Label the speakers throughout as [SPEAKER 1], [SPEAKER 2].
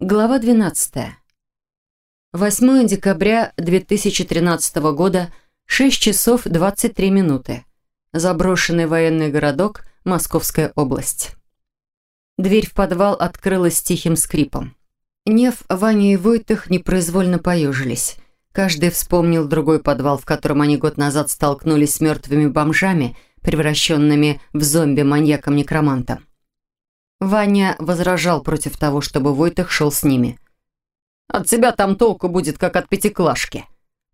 [SPEAKER 1] Глава 12. 8 декабря 2013 года, 6 часов 23 минуты. Заброшенный военный городок, Московская область. Дверь в подвал открылась тихим скрипом. Нев, Ваня и Войтых непроизвольно поежились. Каждый вспомнил другой подвал, в котором они год назад столкнулись с мертвыми бомжами, превращенными в зомби-маньяком-некромантом. Ваня возражал против того, чтобы Войтых шел с ними. «От тебя там толку будет, как от пятиклашки»,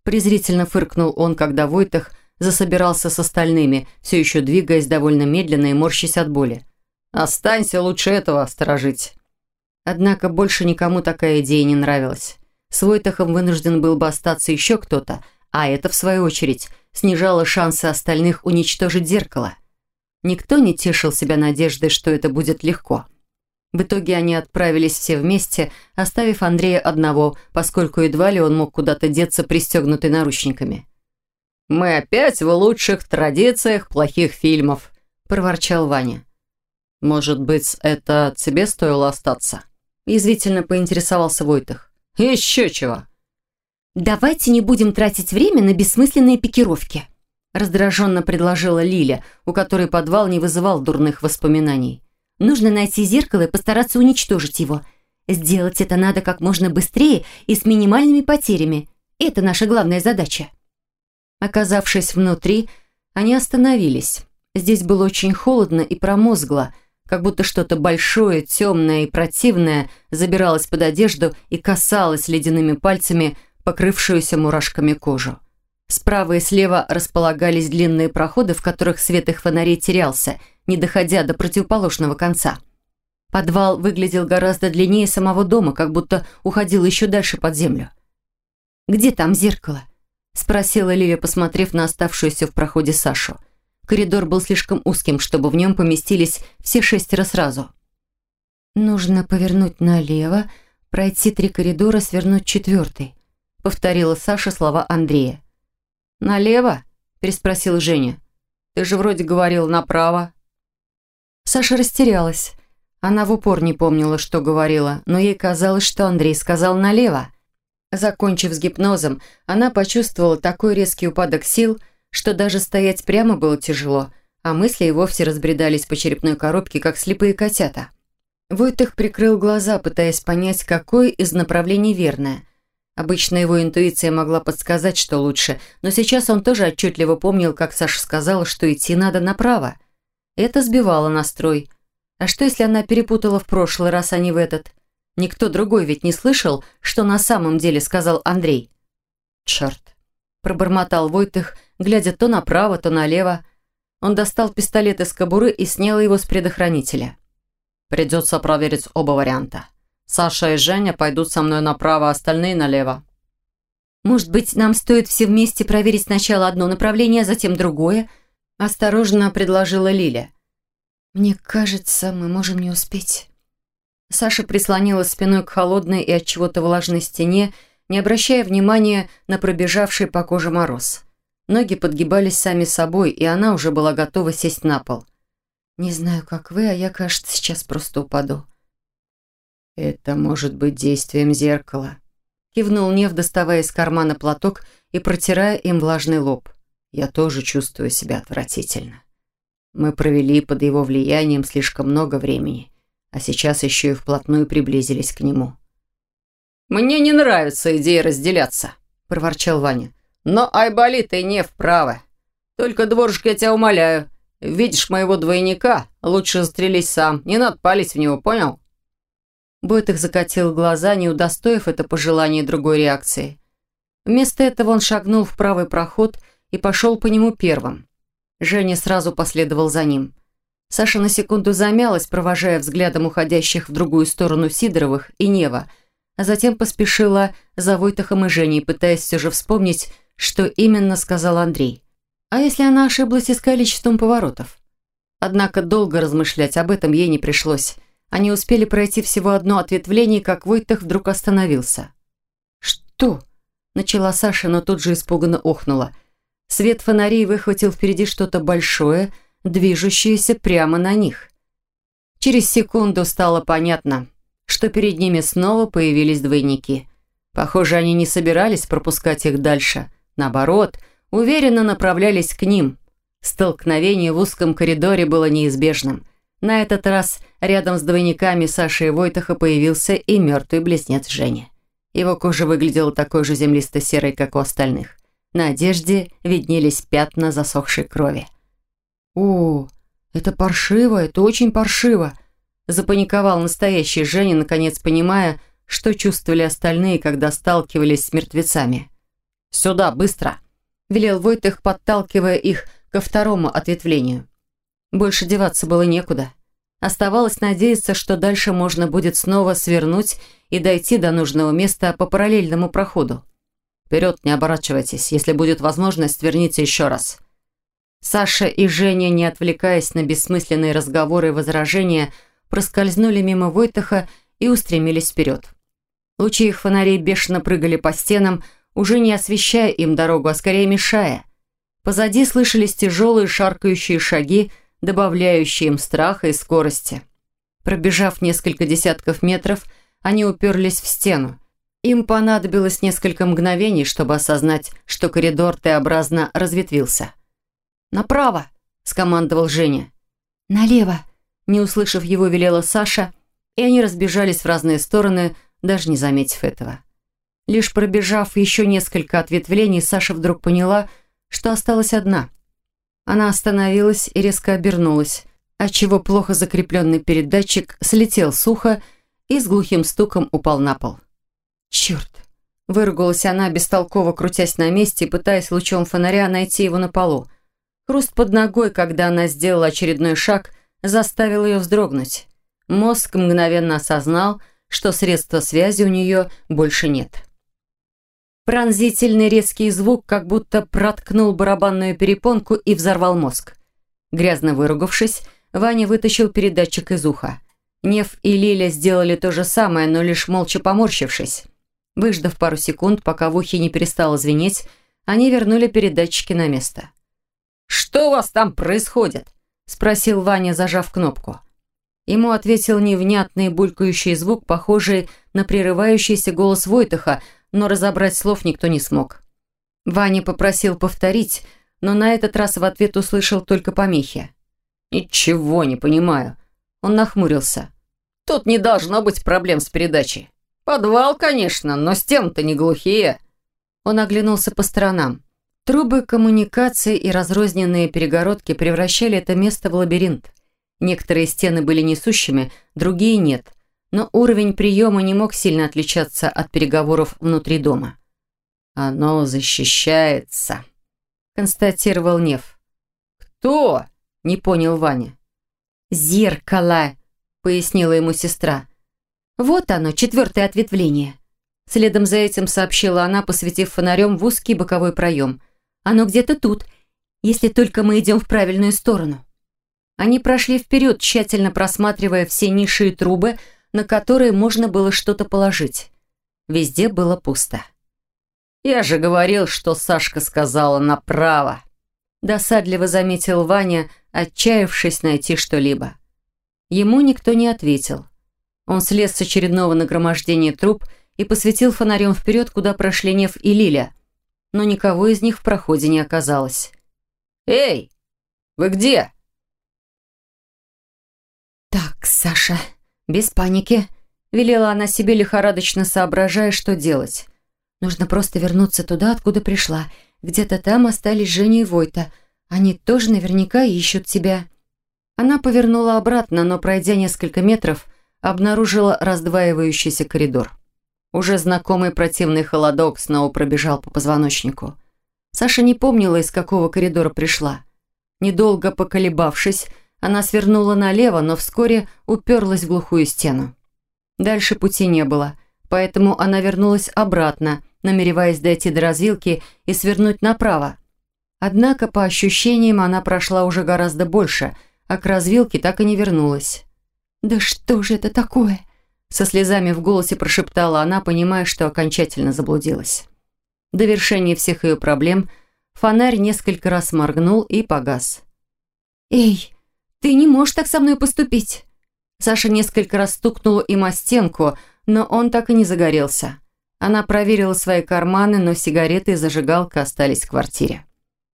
[SPEAKER 1] презрительно фыркнул он, когда Войтых засобирался с остальными, все еще двигаясь довольно медленно и морщась от боли. «Останься лучше этого сторожить». Однако больше никому такая идея не нравилась. С Войтахом вынужден был бы остаться еще кто-то, а это, в свою очередь, снижало шансы остальных уничтожить зеркало. Никто не тешил себя надеждой, что это будет легко. В итоге они отправились все вместе, оставив Андрея одного, поскольку едва ли он мог куда-то деться пристегнутый наручниками. «Мы опять в лучших традициях плохих фильмов», – проворчал Ваня. «Может быть, это тебе стоило остаться?» – язвительно поинтересовался Войтых. «Еще чего!»
[SPEAKER 2] «Давайте не будем тратить время на бессмысленные пикировки», раздраженно предложила Лиля, у которой подвал не вызывал дурных воспоминаний. «Нужно найти зеркало и постараться уничтожить его. Сделать это надо как можно быстрее и с минимальными потерями. Это наша главная задача».
[SPEAKER 1] Оказавшись внутри, они остановились. Здесь было очень холодно и промозгло, как будто что-то большое, темное и противное забиралось под одежду и касалось ледяными пальцами покрывшуюся мурашками кожу. Справа и слева располагались длинные проходы, в которых свет их фонарей терялся, не доходя до противоположного конца. Подвал выглядел гораздо длиннее самого дома, как будто уходил еще дальше под землю.
[SPEAKER 2] «Где там зеркало?»
[SPEAKER 1] – спросила Лиля, посмотрев на оставшуюся в проходе Сашу. Коридор был слишком узким, чтобы в нем поместились все шестеро сразу.
[SPEAKER 2] «Нужно повернуть налево, пройти три коридора, свернуть четвертый», – повторила Саша слова Андрея.
[SPEAKER 1] «Налево?» – переспросил Женя. «Ты же вроде говорил направо». Саша растерялась. Она в упор не помнила, что говорила, но ей казалось, что Андрей сказал налево. Закончив с гипнозом, она почувствовала такой резкий упадок сил, что даже стоять прямо было тяжело, а мысли и вовсе разбредались по черепной коробке, как слепые котята. Войтых прикрыл глаза, пытаясь понять, какое из направлений верное – Обычно его интуиция могла подсказать, что лучше, но сейчас он тоже отчетливо помнил, как Саша сказала, что идти надо направо. Это сбивало настрой. А что, если она перепутала в прошлый раз, а не в этот? Никто другой ведь не слышал, что на самом деле сказал Андрей. «Черт!» – пробормотал Войтых, глядя то направо, то налево. Он достал пистолет из кобуры и снял его с предохранителя. «Придется проверить оба варианта». Саша и Женя пойдут со мной направо, остальные налево.
[SPEAKER 2] Может быть, нам стоит все вместе проверить сначала одно направление, а затем другое? Осторожно предложила Лиля. Мне кажется, мы можем не успеть.
[SPEAKER 1] Саша прислонилась спиной к холодной и от чего-то влажной стене, не обращая внимания на пробежавший по коже мороз. Ноги подгибались сами собой, и она уже была готова сесть на пол. «Не знаю, как вы, а я, кажется, сейчас просто упаду».
[SPEAKER 3] «Это может быть действием зеркала», — кивнул Нев, доставая из кармана платок и протирая им влажный лоб. «Я тоже чувствую себя отвратительно. Мы провели под его влиянием слишком много времени, а сейчас еще и вплотную приблизились к нему».
[SPEAKER 4] «Мне не нравится идея разделяться», — проворчал Ваня. «Но Айболит и Нев правы. Только, дворжик, я тебя умоляю, видишь моего двойника, лучше застрелись сам, не надо палить в него, понял?»
[SPEAKER 1] Бойтых закатил глаза, не удостоив это пожелание другой реакции. Вместо этого он шагнул в правый проход и пошел по нему первым. Женя сразу последовал за ним. Саша на секунду замялась, провожая взглядом уходящих в другую сторону Сидоровых и Нева, а затем поспешила за Войтахом и Женей, пытаясь все же вспомнить, что именно сказал Андрей. А если она ошиблась и с количеством поворотов? Однако долго размышлять об этом ей не пришлось. Они успели пройти всего одно ответвление, как Войтах вдруг остановился. «Что?» – начала Саша, но тут же испуганно охнула. Свет фонарей выхватил впереди что-то большое, движущееся прямо на них. Через секунду стало понятно, что перед ними снова появились двойники. Похоже, они не собирались пропускать их дальше. Наоборот, уверенно направлялись к ним. Столкновение в узком коридоре было неизбежным. На этот раз рядом с двойниками Саши и Войтаха появился и мертвый близнец Женя. Его кожа выглядела такой же землисто-серой, как у остальных. На одежде виднелись пятна засохшей крови.
[SPEAKER 3] «О, это паршиво, это очень паршиво!» Запаниковал настоящий Женя, наконец понимая, что чувствовали остальные, когда сталкивались с мертвецами.
[SPEAKER 1] «Сюда, быстро!» – велел Войтых, подталкивая их ко второму ответвлению. Больше деваться было некуда. Оставалось надеяться, что дальше можно будет снова свернуть и дойти до нужного места по параллельному проходу. Вперед, не оборачивайтесь. Если будет возможность, верните еще раз. Саша и Женя, не отвлекаясь на бессмысленные разговоры и возражения, проскользнули мимо Войтаха и устремились вперед. Лучи их фонарей бешено прыгали по стенам, уже не освещая им дорогу, а скорее мешая. Позади слышались тяжелые шаркающие шаги, добавляющие им страха и скорости. Пробежав несколько десятков метров, они уперлись в стену. Им понадобилось несколько мгновений, чтобы осознать, что коридор Т-образно разветвился. «Направо!» – скомандовал Женя.
[SPEAKER 2] «Налево!»
[SPEAKER 1] – не услышав его, велела Саша, и они разбежались в разные стороны, даже не заметив этого. Лишь пробежав еще несколько ответвлений, Саша вдруг поняла, что осталась одна. Она остановилась и резко обернулась, отчего плохо закрепленный передатчик слетел сухо и с глухим стуком упал на пол. «Черт!» – выругалась она, бестолково крутясь на месте, пытаясь лучом фонаря найти его на полу. Хруст под ногой, когда она сделала очередной шаг, заставил ее вздрогнуть. Мозг мгновенно осознал, что средства связи у нее больше нет. Пронзительный резкий звук как будто проткнул барабанную перепонку и взорвал мозг. Грязно выругавшись, Ваня вытащил передатчик из уха. Нев и Лиля сделали то же самое, но лишь молча поморщившись. Выждав пару секунд, пока в ухе не перестало звенеть, они вернули передатчики на место. «Что у вас там происходит?» – спросил Ваня, зажав кнопку. Ему ответил невнятный булькающий звук, похожий на прерывающийся голос Войтаха, но разобрать слов никто не смог. Ваня попросил повторить, но на этот раз в ответ услышал только помехи. «Ничего не понимаю». Он нахмурился. «Тут не должно быть проблем с передачей. Подвал, конечно, но стены-то не глухие». Он оглянулся по сторонам. Трубы коммуникации и разрозненные перегородки превращали это место в лабиринт. Некоторые стены были несущими, другие нет, но уровень приема не мог сильно отличаться от переговоров внутри дома. «Оно защищается», — констатировал Нев. «Кто?» — не понял Ваня.
[SPEAKER 2] «Зеркало», — пояснила ему сестра. «Вот оно, четвертое ответвление». Следом за этим сообщила она, посветив фонарем в узкий боковой проем. «Оно где-то тут, если только мы идем в правильную сторону». Они прошли вперед, тщательно просматривая все ниши и трубы, на которые можно было что-то положить. Везде было пусто.
[SPEAKER 1] «Я же говорил, что Сашка сказала направо», досадливо заметил Ваня, отчаявшись найти что-либо. Ему никто не ответил. Он слез с очередного нагромождения труб и посветил фонарем вперед, куда прошли Нев и Лиля, но никого из них в проходе не оказалось. «Эй, вы где?»
[SPEAKER 2] «Так, Саша, без паники», — велела она себе лихорадочно соображая, что делать. «Нужно просто вернуться туда, откуда пришла. Где-то там остались Женя и Войта. Они тоже наверняка ищут тебя». Она повернула обратно, но, пройдя несколько метров, обнаружила раздваивающийся коридор. Уже знакомый противный холодок снова пробежал по позвоночнику. Саша не помнила, из какого коридора пришла. Недолго поколебавшись, она свернула налево, но вскоре уперлась в глухую стену. Дальше пути не было, поэтому она вернулась обратно, намереваясь дойти до развилки и свернуть направо. Однако, по ощущениям, она прошла уже гораздо больше, а к развилке так и не вернулась. «Да что же это такое?» Со слезами в голосе прошептала она, понимая, что окончательно заблудилась. До вершения всех ее проблем фонарь несколько раз моргнул и погас. «Эй, «Ты не можешь так со мной поступить!»
[SPEAKER 1] Саша несколько раз стукнула им о стенку, но он так и не загорелся. Она проверила свои карманы, но сигареты и зажигалка остались в квартире.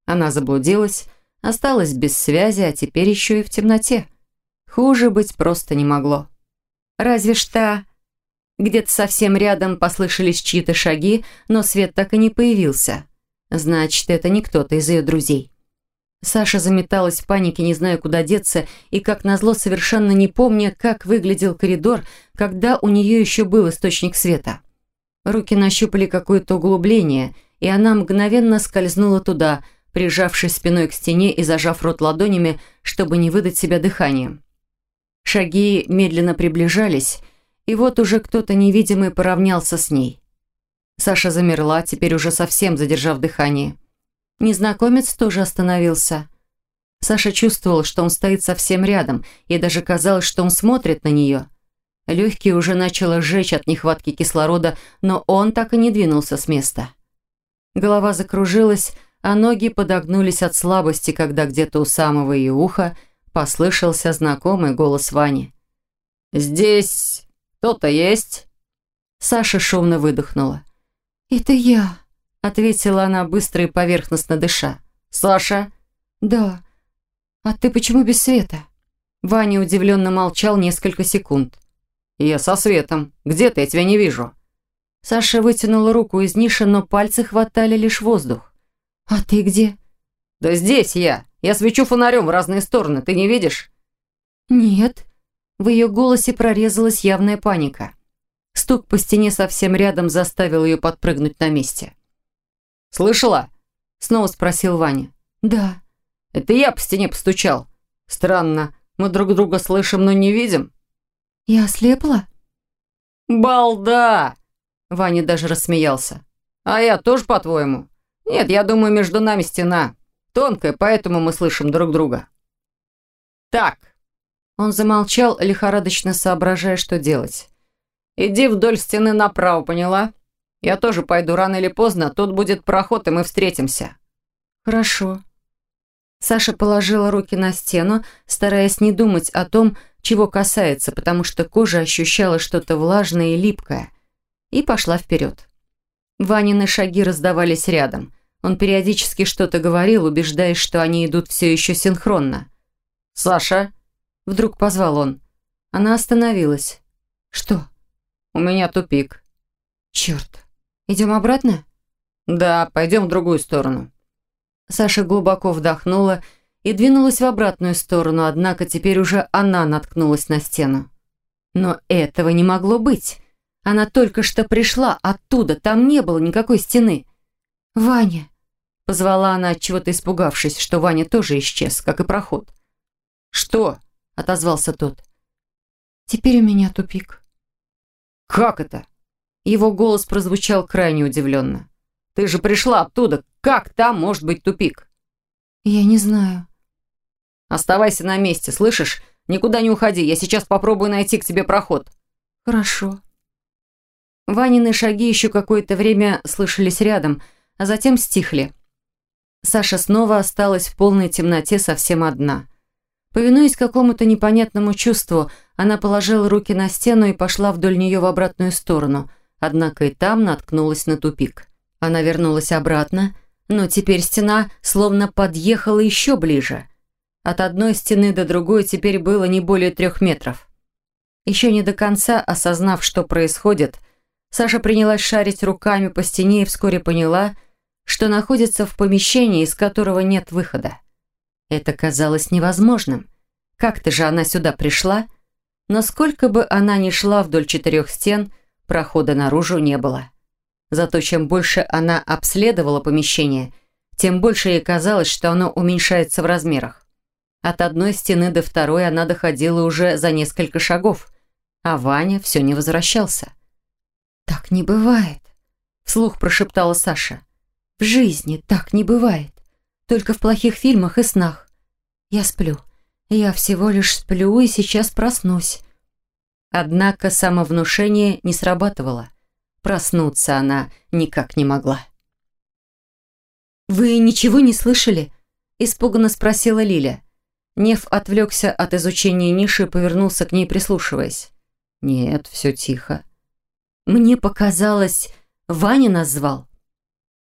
[SPEAKER 1] Она заблудилась, осталась без связи, а теперь еще и в темноте. Хуже быть просто не могло. Разве что где-то совсем рядом послышались чьи-то шаги, но свет так и не появился. Значит, это не кто-то из ее друзей. Саша заметалась в панике, не зная, куда деться, и, как назло, совершенно не помня, как выглядел коридор, когда у нее еще был источник света. Руки нащупали какое-то углубление, и она мгновенно скользнула туда, прижавшись спиной к стене и зажав рот ладонями, чтобы не выдать себя дыханием. Шаги медленно приближались, и вот уже кто-то невидимый поравнялся с ней. Саша замерла, теперь уже совсем задержав дыхание. Незнакомец тоже остановился. Саша чувствовал, что он стоит совсем рядом, и даже казалось, что он смотрит на нее – Легкие уже начало сжечь от нехватки кислорода, но он так и не двинулся с места. Голова закружилась, а ноги подогнулись от слабости, когда где-то у самого ее уха послышался знакомый голос Вани. «Здесь кто-то есть?» Саша шумно выдохнула.
[SPEAKER 2] «Это я», —
[SPEAKER 1] ответила она быстро и поверхностно дыша. «Саша?»
[SPEAKER 2] «Да. А ты почему без света?»
[SPEAKER 1] Ваня удивленно молчал несколько секунд. «Я со светом. Где ты? Я тебя не вижу». Саша вытянула руку из ниши, но пальцы хватали лишь воздух.
[SPEAKER 2] «А ты где?»
[SPEAKER 1] «Да здесь я. Я свечу фонарем в разные стороны. Ты не видишь?»
[SPEAKER 2] «Нет».
[SPEAKER 1] В ее голосе прорезалась явная паника. Стук по стене совсем рядом заставил ее подпрыгнуть на месте. «Слышала?» Снова спросил Ваня.
[SPEAKER 2] «Да».
[SPEAKER 1] «Это я по стене постучал. Странно. Мы друг друга слышим, но не видим».
[SPEAKER 2] «Я ослепла?»
[SPEAKER 1] «Балда!» Ваня даже рассмеялся. «А я тоже, по-твоему? Нет, я думаю, между нами стена. Тонкая, поэтому мы слышим друг друга». «Так». Он замолчал, лихорадочно соображая, что делать. «Иди вдоль стены направо, поняла? Я тоже пойду рано или поздно, тут будет проход, и мы встретимся».
[SPEAKER 2] «Хорошо».
[SPEAKER 1] Саша положила руки на стену, стараясь не думать о том, чего касается, потому что кожа ощущала что-то влажное и липкое, и пошла вперед. Ванины шаги раздавались рядом. Он периодически что-то говорил, убеждаясь, что они идут все еще синхронно. «Саша!» – вдруг позвал он. Она остановилась.
[SPEAKER 2] «Что?»
[SPEAKER 1] «У меня тупик».
[SPEAKER 2] «Черт! Идем обратно?»
[SPEAKER 1] «Да, пойдем в другую сторону». Саша глубоко вдохнула и двинулась в обратную сторону, однако теперь уже она наткнулась на стену. Но этого не могло быть. Она только что пришла оттуда, там не было никакой стены.
[SPEAKER 2] «Ваня!»
[SPEAKER 1] — позвала она, чего-то испугавшись, что Ваня тоже исчез, как и проход. «Что?» — отозвался тот.
[SPEAKER 2] «Теперь у меня тупик».
[SPEAKER 1] «Как это?» Его голос прозвучал крайне удивленно. «Ты же пришла оттуда. Как там может быть тупик?»
[SPEAKER 2] «Я не знаю».
[SPEAKER 1] Оставайся на месте, слышишь? Никуда не уходи, я сейчас попробую найти к тебе проход».
[SPEAKER 2] «Хорошо».
[SPEAKER 1] Ванины шаги еще какое-то время слышались рядом, а затем стихли. Саша снова осталась в полной темноте совсем одна. Повинуясь какому-то непонятному чувству, она положила руки на стену и пошла вдоль нее в обратную сторону, однако и там наткнулась на тупик. Она вернулась обратно, но теперь стена словно подъехала еще ближе – от одной стены до другой теперь было не более трех метров. Еще не до конца осознав, что происходит, Саша принялась шарить руками по стене и вскоре поняла, что находится в помещении, из которого нет выхода. Это казалось невозможным. Как-то же она сюда пришла, но сколько бы она ни шла вдоль четырех стен, прохода наружу не было. Зато чем больше она обследовала помещение, тем больше ей казалось, что оно уменьшается в размерах. От одной стены до второй она доходила уже за несколько шагов, а Ваня все не возвращался.
[SPEAKER 2] «Так не бывает», — вслух прошептала Саша. «В жизни так не бывает. Только в плохих фильмах и снах. Я сплю. Я всего лишь сплю и сейчас проснусь».
[SPEAKER 1] Однако самовнушение не срабатывало. Проснуться она никак не могла.
[SPEAKER 2] «Вы ничего не слышали?» – испуганно спросила Лиля.
[SPEAKER 1] Нев отвлекся от изучения ниши и повернулся к ней, прислушиваясь. «Нет, все тихо». «Мне показалось, Ваня назвал».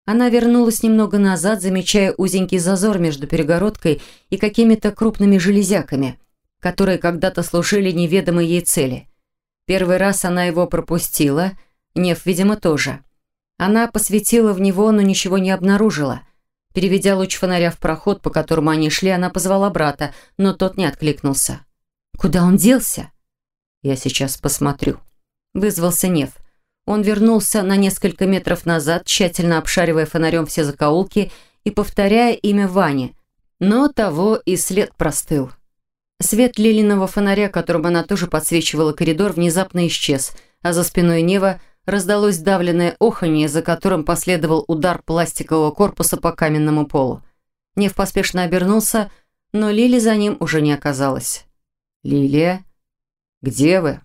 [SPEAKER 1] Она вернулась немного назад, замечая узенький зазор между перегородкой и какими-то крупными железяками, которые когда-то служили неведомой ей цели. Первый раз она его пропустила, Нев, видимо, тоже. Она посветила в него, но ничего не обнаружила. Переведя луч фонаря в проход, по которому они шли, она позвала брата, но тот не откликнулся. «Куда он делся?» «Я сейчас посмотрю», — вызвался Нев. Он вернулся на несколько метров назад, тщательно обшаривая фонарем все закоулки и повторяя имя Вани, но того и след простыл. Свет лилиного фонаря, которым она тоже подсвечивала коридор, внезапно исчез, а за спиной Нева раздалось давленное оханье, за которым последовал удар пластикового корпуса по каменному полу. Нев поспешно обернулся, но Лили за ним уже не оказалось. «Лилия? Где вы?»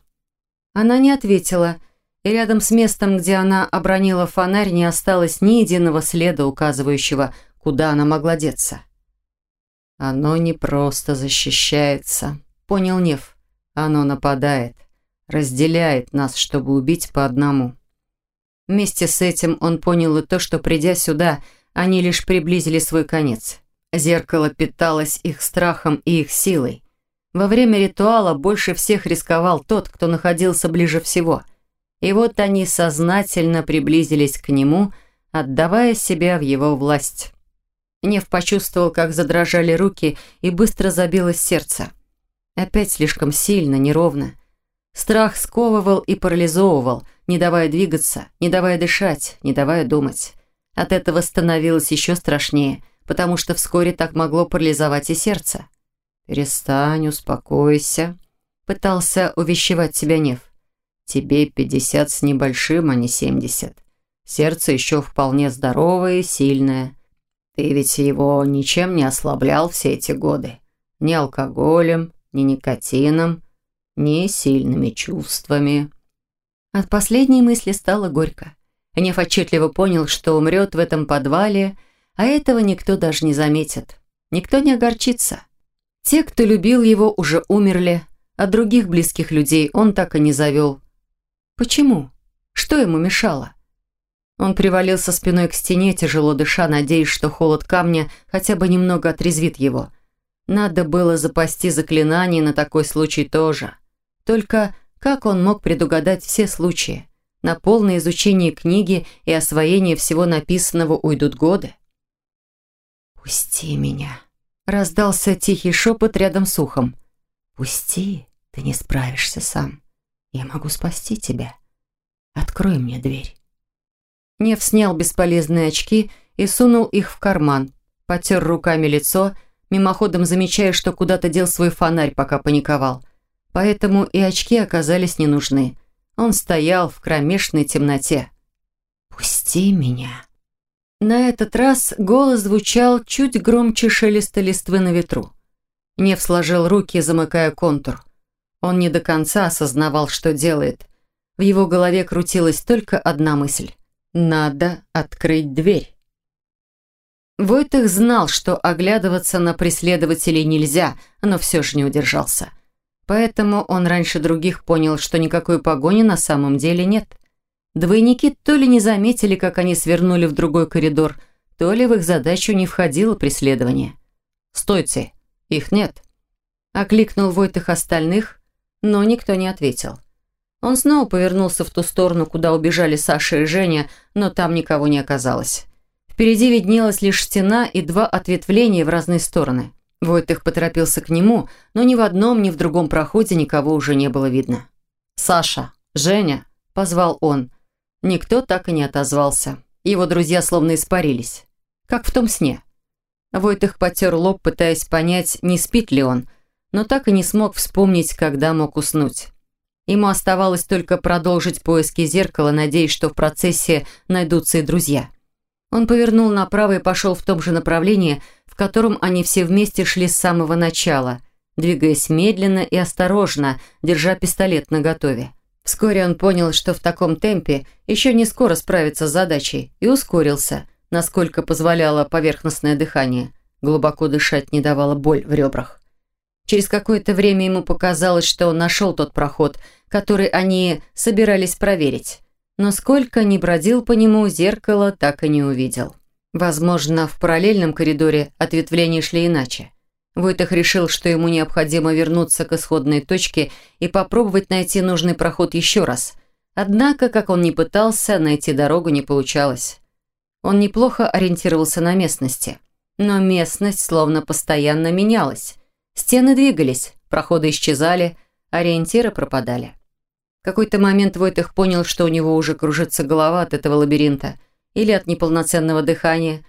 [SPEAKER 1] Она не ответила, и рядом с местом, где она обронила фонарь, не осталось ни единого следа, указывающего, куда она могла деться. «Оно не просто защищается», — понял Нев. «Оно нападает, разделяет нас, чтобы убить по одному». Вместе с этим он понял и то, что, придя сюда, они лишь приблизили свой конец. Зеркало питалось их страхом и их силой. Во время ритуала больше всех рисковал тот, кто находился ближе всего. И вот они сознательно приблизились к нему, отдавая себя в его власть. Нев почувствовал, как задрожали руки и быстро забилось сердце. Опять слишком сильно, неровно. Страх сковывал и парализовывал, не давая двигаться, не давая дышать, не давая думать. От этого становилось еще страшнее, потому что вскоре так могло парализовать и сердце. «Перестань, успокойся», — пытался увещевать себя Нев. «Тебе пятьдесят с небольшим, а не семьдесят. Сердце еще вполне здоровое и сильное. Ты ведь его ничем не ослаблял все эти годы. Ни алкоголем, ни никотином, ни сильными чувствами. От последней мысли стало горько. Нев отчетливо понял, что умрет в этом подвале, а этого никто даже не заметит. Никто не огорчится. Те, кто любил его, уже умерли, а других близких людей он так и не завел. Почему? Что ему мешало? Он привалился спиной к стене, тяжело дыша, надеясь, что холод камня хотя бы немного отрезвит его. Надо было запасти заклинание на такой случай тоже. Только как он мог предугадать все случаи? На полное изучение книги и освоение всего написанного уйдут годы. «Пусти меня», — раздался тихий шепот рядом с ухом. «Пусти, ты не справишься сам. Я могу спасти тебя. Открой мне дверь». Нев снял бесполезные очки и сунул их в карман, потер руками лицо, мимоходом замечая, что куда-то дел свой фонарь, пока паниковал. Поэтому и очки оказались не нужны. Он стоял в кромешной темноте. «Пусти меня». На этот раз голос звучал чуть громче шелеста листвы на ветру. Нев сложил руки, замыкая контур. Он не до конца осознавал, что делает. В его голове крутилась только одна мысль. Надо открыть дверь. Войтых знал, что оглядываться на преследователей нельзя, но все же не удержался. Поэтому он раньше других понял, что никакой погони на самом деле нет. Двойники то ли не заметили, как они свернули в другой коридор, то ли в их задачу не входило преследование. «Стойте! Их нет!» Окликнул Войтых остальных, но никто не ответил. Он снова повернулся в ту сторону, куда убежали Саша и Женя, но там никого не оказалось. Впереди виднелась лишь стена и два ответвления в разные стороны. Войтых поторопился к нему, но ни в одном, ни в другом проходе никого уже не было видно. «Саша! Женя!» – позвал он. Никто так и не отозвался. Его друзья словно испарились. Как в том сне. Войтых потер лоб, пытаясь понять, не спит ли он, но так и не смог вспомнить, когда мог уснуть. Ему оставалось только продолжить поиски зеркала, надеясь, что в процессе найдутся и друзья. Он повернул направо и пошел в том же направлении, в котором они все вместе шли с самого начала, двигаясь медленно и осторожно, держа пистолет наготове. Вскоре он понял, что в таком темпе еще не скоро справится с задачей, и ускорился, насколько позволяло поверхностное дыхание. Глубоко дышать не давала боль в ребрах. Через какое-то время ему показалось, что он нашел тот проход, который они собирались проверить. Но сколько ни бродил по нему, зеркало так и не увидел. Возможно, в параллельном коридоре ответвления шли иначе. Войтах решил, что ему необходимо вернуться к исходной точке и попробовать найти нужный проход еще раз. Однако, как он ни пытался, найти дорогу не получалось. Он неплохо ориентировался на местности. Но местность словно постоянно менялась. Стены двигались, проходы исчезали, ориентиры пропадали. В какой-то момент Войтах понял, что у него уже кружится голова от этого лабиринта или от неполноценного дыхания.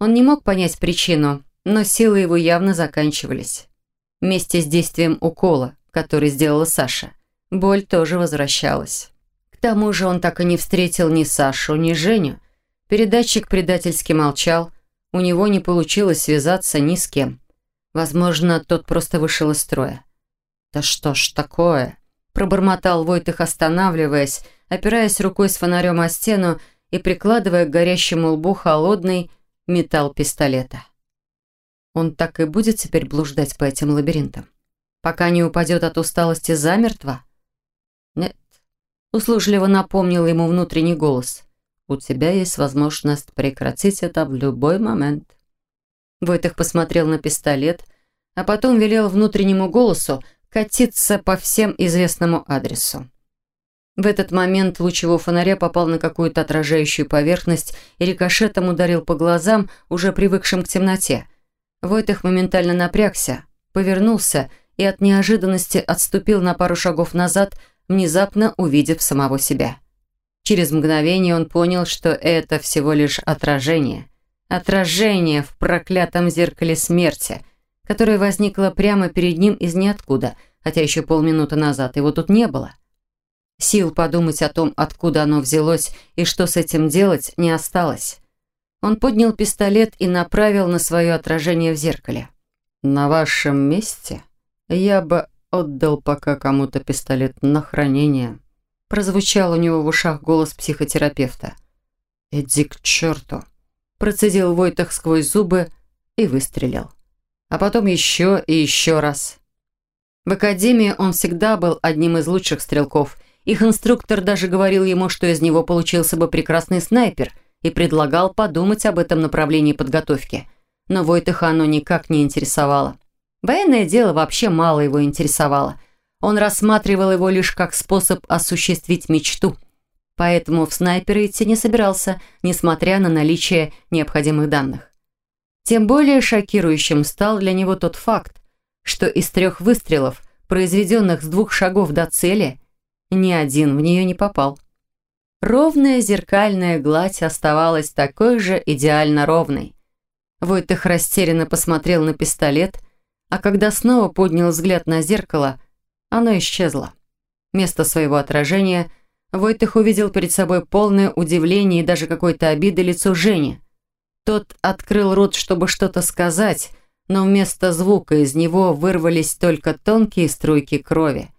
[SPEAKER 1] Он не мог понять причину, но силы его явно заканчивались. Вместе с действием укола, который сделала Саша, боль тоже возвращалась. К тому же он так и не встретил ни Сашу, ни Женю. Передатчик предательски молчал, у него не получилось связаться ни с кем. Возможно, тот просто вышел из строя. «Да что ж такое?» Пробормотал Войтых, останавливаясь, опираясь рукой с фонарем о стену и прикладывая к горящему лбу холодный металл пистолета. Он так и будет теперь блуждать по этим лабиринтам? Пока не упадет от усталости замертво? Нет. Услужливо напомнил ему внутренний голос. У тебя есть возможность прекратить это в любой момент. Войтых посмотрел на пистолет, а потом велел внутреннему голосу катиться по всем известному адресу. В этот момент луч его фонаря попал на какую-то отражающую поверхность и рикошетом ударил по глазам, уже привыкшим к темноте – Войтых моментально напрягся, повернулся и от неожиданности отступил на пару шагов назад, внезапно увидев самого себя. Через мгновение он понял, что это всего лишь отражение. Отражение в проклятом зеркале смерти, которое возникло прямо перед ним из ниоткуда, хотя еще полминуты назад его тут не было. Сил подумать о том, откуда оно взялось и что с этим делать, не осталось. Он поднял пистолет и направил на свое отражение в зеркале. «На вашем месте я бы отдал пока кому-то пистолет на хранение», прозвучал у него в ушах голос психотерапевта. «Иди к черту!» Процедил Войтах сквозь зубы и выстрелил. А потом еще и еще раз. В академии он всегда был одним из лучших стрелков. Их инструктор даже говорил ему, что из него получился бы прекрасный снайпер – и предлагал подумать об этом направлении подготовки. Но Войтыха оно никак не интересовало. Военное дело вообще мало его интересовало. Он рассматривал его лишь как способ осуществить мечту. Поэтому в снайперы идти не собирался, несмотря на наличие необходимых данных. Тем более шокирующим стал для него тот факт, что из трех выстрелов, произведенных с двух шагов до цели, ни один в нее не попал. Ровная зеркальная гладь оставалась такой же идеально ровной. Войтых растерянно посмотрел на пистолет, а когда снова поднял взгляд на зеркало, оно исчезло. Вместо своего отражения Войтых увидел перед собой полное удивление и даже какой-то обиды лицо Жени. Тот открыл рот, чтобы что-то сказать, но вместо звука из него вырвались только тонкие струйки крови.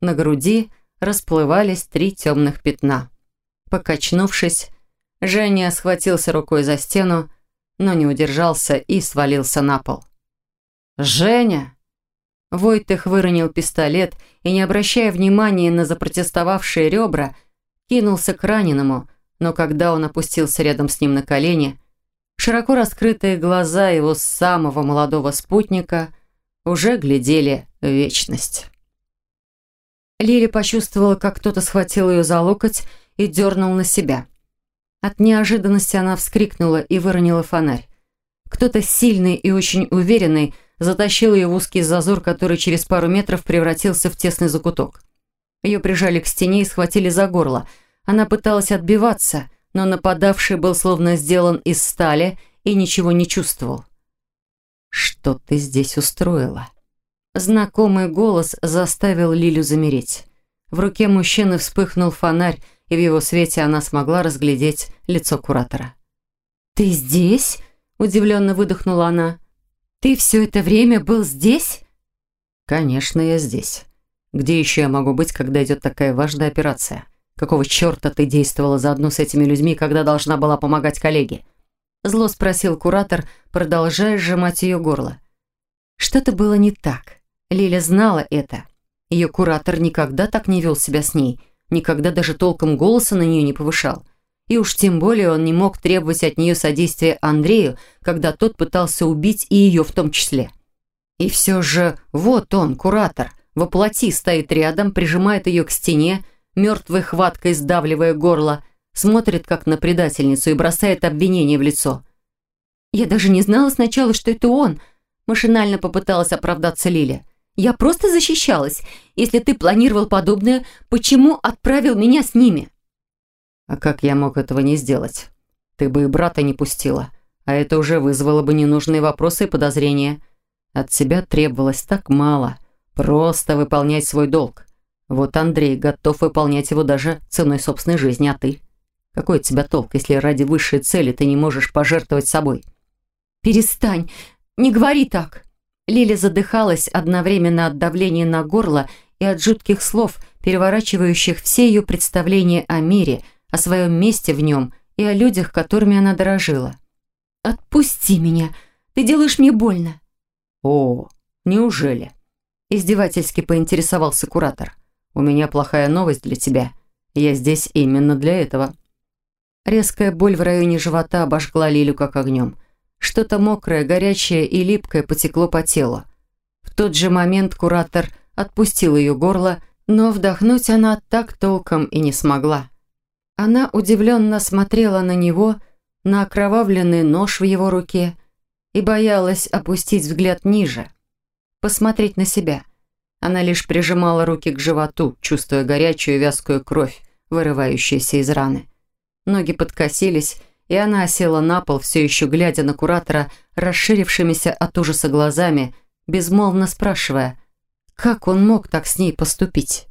[SPEAKER 1] На груди расплывались три темных пятна. Покачнувшись, Женя схватился рукой за стену, но не удержался и свалился на пол. «Женя!» Войтых выронил пистолет и, не обращая внимания на запротестовавшие ребра, кинулся к раненому, но когда он опустился рядом с ним на колени, широко раскрытые глаза его самого молодого спутника уже глядели в вечность. Лили почувствовала, как кто-то схватил ее за локоть и дернул на себя. От неожиданности она вскрикнула и выронила фонарь. Кто-то сильный и очень уверенный затащил ее в узкий зазор, который через пару метров превратился в тесный закуток. Ее прижали к стене и схватили за горло. Она пыталась отбиваться, но нападавший был словно сделан из стали и ничего не чувствовал. «Что ты здесь устроила?» Знакомый голос заставил Лилю замереть. В руке мужчины вспыхнул фонарь, и в его свете она смогла разглядеть лицо куратора. «Ты здесь?» – удивленно выдохнула она. «Ты все это время был здесь?» «Конечно, я здесь. Где еще я могу быть, когда идет такая важная операция? Какого черта ты действовала заодно с этими людьми, когда должна была помогать коллеге?» Зло спросил куратор, продолжая сжимать ее горло. Что-то было не так. Лиля знала это. Ее куратор никогда так не вел себя с ней, никогда даже толком голоса на нее не повышал. И уж тем более он не мог требовать от нее содействия Андрею, когда тот пытался убить и ее в том числе. И все же вот он, куратор, воплоти стоит рядом, прижимает ее к стене, мертвой хваткой сдавливая горло, смотрит как на предательницу и бросает обвинение в лицо. «Я даже не знала сначала, что это он», машинально попыталась оправдаться Лиля. «Я просто защищалась. Если ты планировал подобное, почему отправил меня с ними?»
[SPEAKER 3] «А как я мог этого не сделать? Ты бы и брата не пустила, а это уже вызвало бы ненужные вопросы и подозрения. От тебя требовалось так мало. Просто выполнять свой долг. Вот Андрей готов выполнять его даже ценой собственной жизни, а ты? Какой от тебя толк, если ради высшей цели ты не можешь пожертвовать собой?»
[SPEAKER 1] «Перестань! Не говори так!» Лиля задыхалась одновременно от давления на горло и от жутких слов, переворачивающих все ее представления о мире, о своем месте в нем и о людях, которыми она дорожила. «Отпусти меня! Ты делаешь мне больно!»
[SPEAKER 3] «О, неужели?» Издевательски поинтересовался куратор. «У меня плохая новость для тебя. Я здесь именно для этого». Резкая боль в районе живота обожгла Лилю как огнем. Что-то мокрое, горячее и липкое потекло по телу. В тот же момент куратор отпустил ее горло, но вдохнуть она так толком и не смогла. Она удивленно смотрела на него, на окровавленный нож в его руке и боялась опустить взгляд ниже, посмотреть на себя. Она лишь прижимала руки к животу, чувствуя горячую вязкую кровь, вырывающуюся из раны. Ноги подкосились, и она села на пол, все еще глядя на куратора, расширившимися от ужаса глазами, безмолвно спрашивая, как он мог так с ней поступить.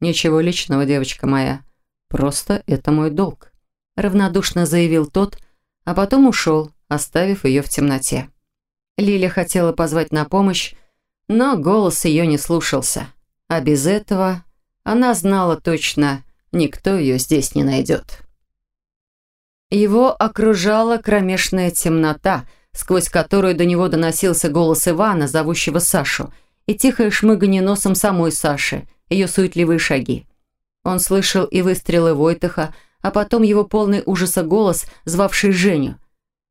[SPEAKER 3] «Ничего личного, девочка моя. Просто это мой долг», — равнодушно заявил тот, а потом ушел, оставив ее в темноте. Лиля хотела позвать на помощь, но голос ее не слушался, а без этого она знала точно, никто ее здесь не найдет. Его окружала кромешная темнота, сквозь которую до него доносился голос Ивана, зовущего Сашу, и тихое шмыганье носом самой Саши, ее суетливые шаги. Он слышал и выстрелы Войтыха, а потом его полный ужаса голос, звавший Женю.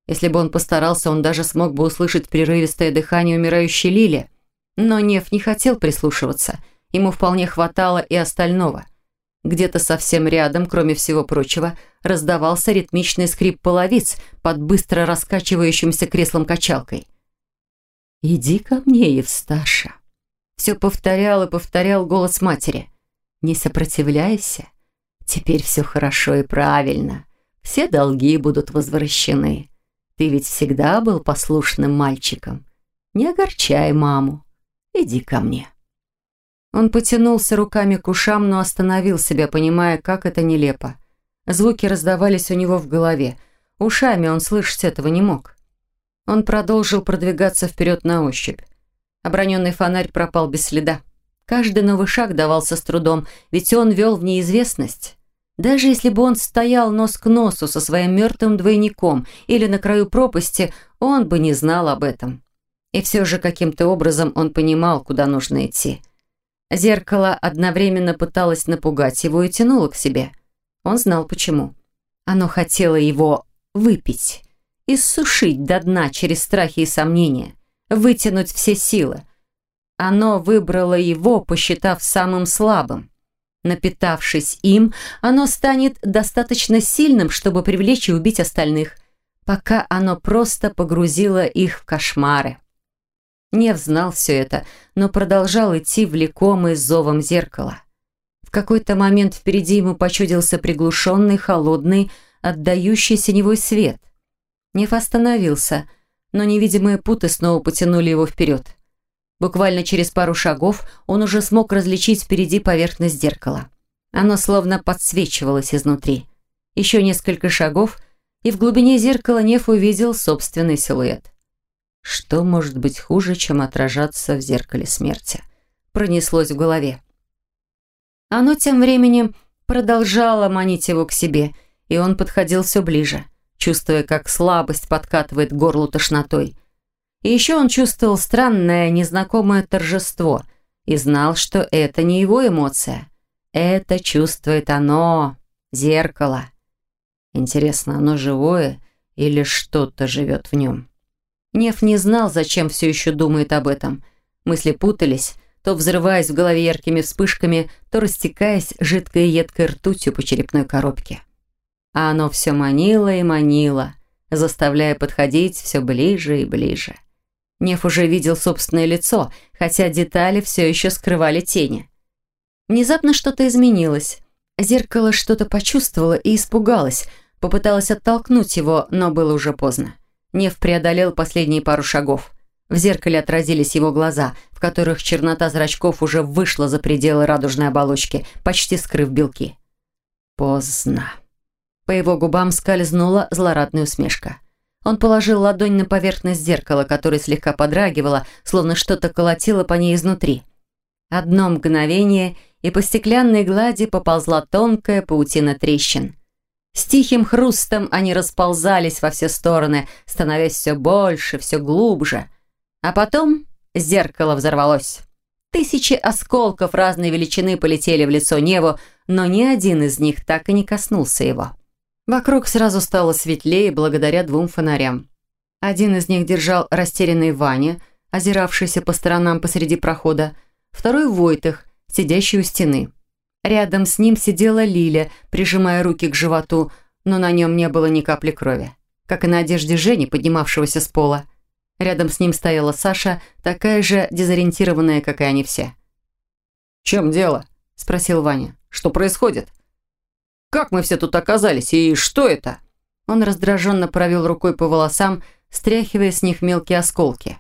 [SPEAKER 3] Если бы он постарался, он даже смог бы услышать прерывистое дыхание умирающей Лили. Но Нев не хотел прислушиваться. Ему вполне хватало и остального. Где-то совсем рядом, кроме всего прочего, раздавался ритмичный скрип половиц под быстро раскачивающимся креслом-качалкой. «Иди ко мне, Евсташа!» Все повторял и повторял голос матери. «Не сопротивляйся. Теперь все хорошо и правильно. Все долги будут возвращены. Ты ведь всегда был послушным мальчиком. Не огорчай маму. Иди ко мне». Он потянулся руками к ушам, но остановил себя, понимая, как это нелепо. Звуки раздавались у него в голове. Ушами он слышать этого не мог. Он продолжил продвигаться вперед на ощупь. Оброненный фонарь пропал без следа. Каждый новый шаг давался с трудом, ведь он вел в неизвестность. Даже если бы он стоял нос к носу со своим мертвым двойником или на краю пропасти, он бы не знал об этом. И все же каким-то образом он понимал, куда нужно идти. Зеркало одновременно пыталось напугать его и тянуло к себе. Он знал почему. Оно хотело его выпить, иссушить до дна через страхи и сомнения, вытянуть все силы. Оно выбрало его, посчитав самым слабым. Напитавшись им, оно станет достаточно сильным, чтобы привлечь и убить остальных, пока оно просто погрузило их в кошмары. Нев знал все это, но продолжал идти влекомый зовом зеркала. В какой-то момент впереди ему почудился приглушенный, холодный, отдающий синевой свет. Нев остановился, но невидимые путы снова потянули его вперед. Буквально через пару шагов он уже смог различить впереди поверхность зеркала. Оно словно подсвечивалось изнутри. Еще несколько шагов, и в глубине зеркала Нев увидел собственный силуэт. Что может быть хуже, чем отражаться в зеркале смерти? Пронеслось в голове. Оно тем временем продолжало манить его к себе, и он подходил все ближе, чувствуя, как слабость подкатывает горло тошнотой.
[SPEAKER 1] И еще он чувствовал странное, незнакомое торжество и знал, что это не его эмоция. Это чувствует оно, зеркало. Интересно, оно живое или что-то живет в нем? Нев не знал, зачем все еще думает об этом. Мысли путались, то взрываясь в голове яркими вспышками, то растекаясь жидкой и едкой ртутью по черепной коробке. А оно все манило и манило, заставляя подходить все ближе и ближе. Нев уже видел собственное лицо, хотя детали все еще скрывали тени. Внезапно что-то изменилось. Зеркало что-то почувствовало и испугалось, попыталась оттолкнуть его, но было уже поздно. Нев преодолел последние пару шагов. В зеркале отразились его глаза, в которых чернота зрачков уже вышла за пределы радужной оболочки, почти скрыв белки. Поздно. По его губам скользнула злорадная усмешка. Он положил ладонь на поверхность зеркала, которая слегка подрагивала, словно что-то колотило по ней изнутри. Одно мгновение, и по стеклянной глади поползла тонкая паутина трещин. С тихим хрустом они расползались во все стороны, становясь все больше, все глубже. А потом зеркало взорвалось. Тысячи осколков разной величины полетели в лицо Неву, но ни один из них так и не коснулся его. Вокруг сразу стало светлее благодаря двум фонарям. Один из них держал растерянный Ваня, озиравшийся по сторонам посреди прохода, второй – Войтых, сидящий у стены. Рядом с ним сидела Лиля, прижимая руки к животу, но на нем не было ни капли крови. Как и на одежде Жени, поднимавшегося с пола. Рядом с ним стояла Саша, такая же дезориентированная, как и они все.
[SPEAKER 4] «В чем дело?» – спросил Ваня. «Что происходит? Как мы все тут оказались и что это?»
[SPEAKER 1] Он раздраженно провел рукой по волосам, стряхивая с них мелкие осколки.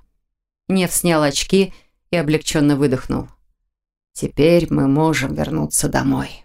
[SPEAKER 1] Нев снял очки и облегченно выдохнул.
[SPEAKER 3] Теперь мы можем вернуться домой.